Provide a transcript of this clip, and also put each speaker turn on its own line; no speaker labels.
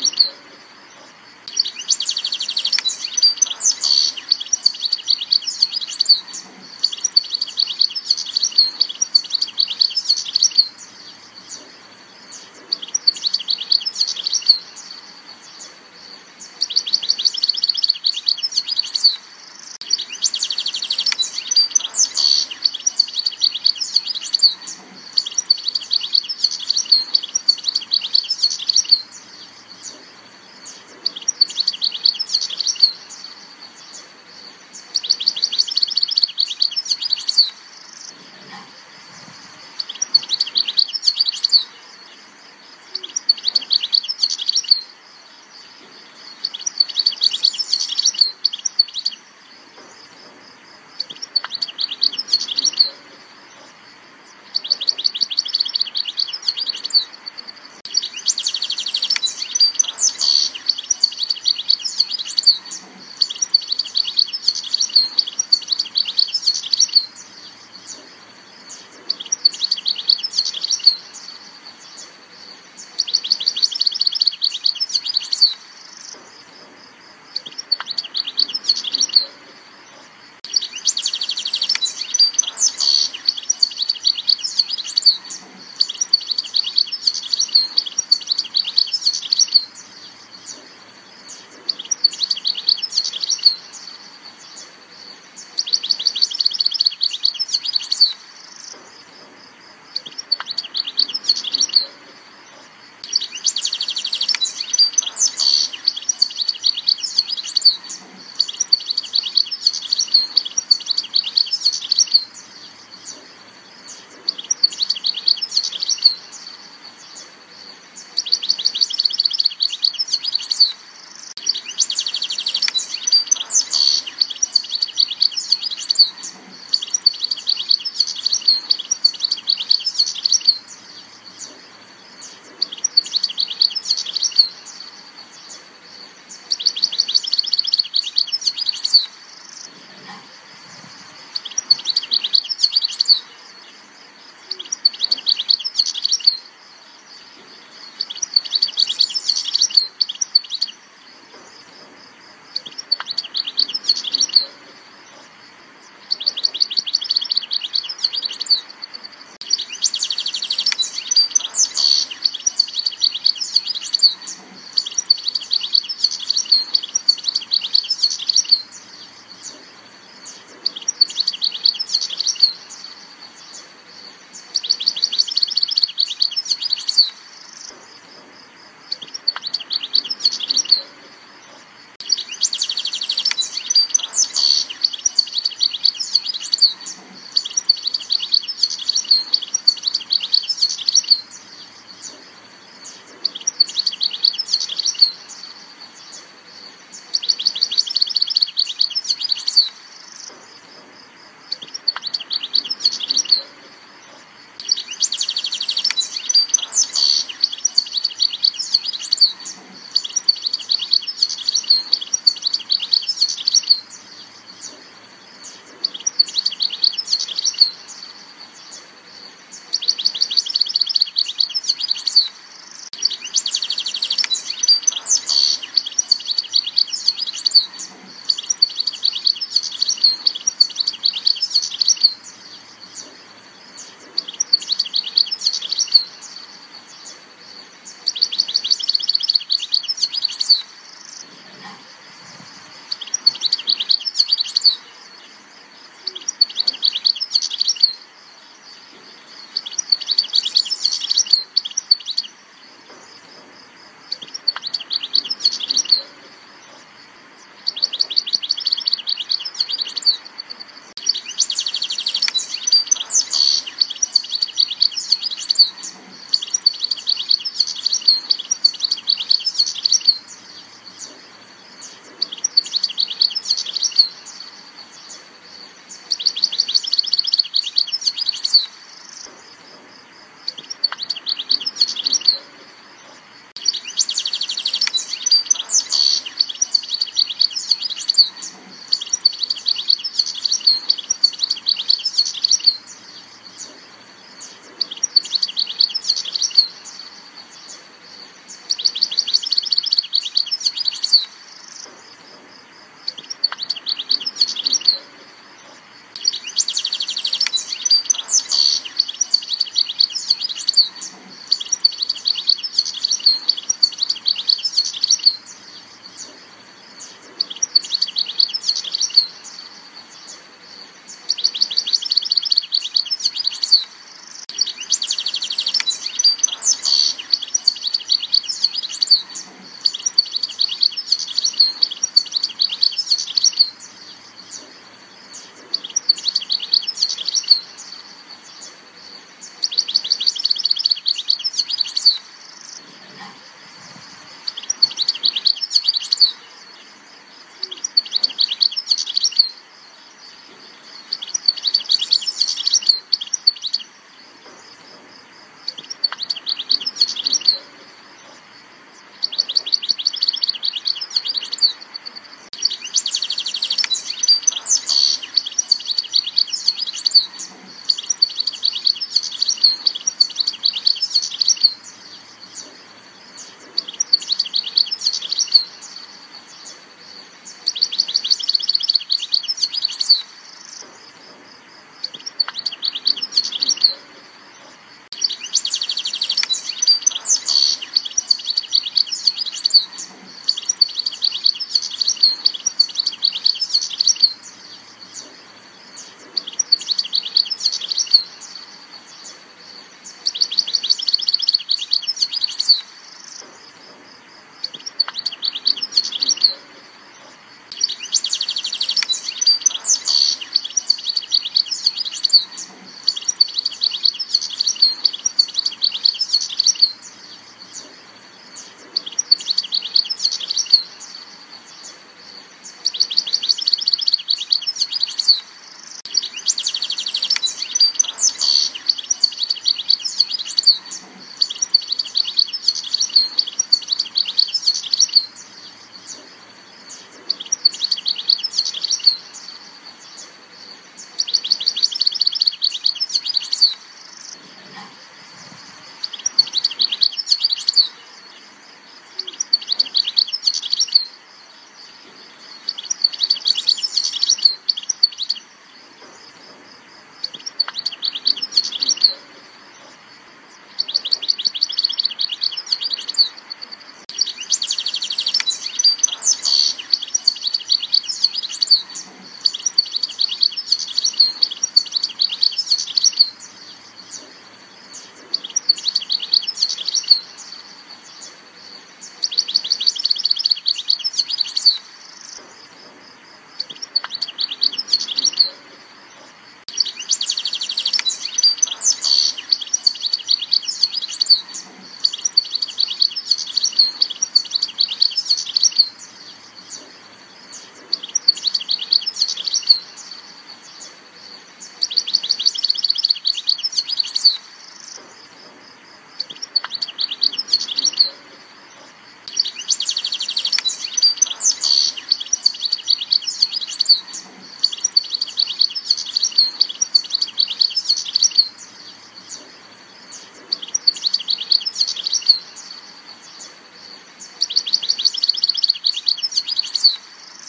you